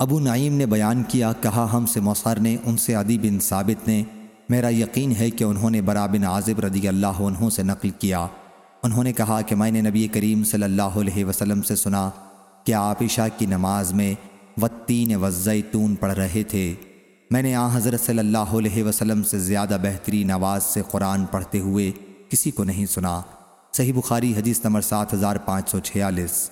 ابو نعیم نے بیان کیا، کہا، ہم سے موسر نے، ان سے عدی بن ثابت نے۔ میرا یقین ہے کہ انہوں نے برا بن عازب رضی اللہ عنہ سے نقل کیا۔ انہوں نے کہا کہ میں نے نبی کریم صلی اللہ علیہ وسلم سے سنا کہ آپ عشاء کی نماز میں وطین وزیتون پڑھ رہے تھے۔ میں نے آ حضرت صلی اللہ علیہ وسلم سے زیادہ بہترین آواز سے قرآن پڑھتے ہوئے کسی کو نہیں سنا۔ صحیح بخاری حدیث نمبر سات ہزار پانچ سو چھیالیس۔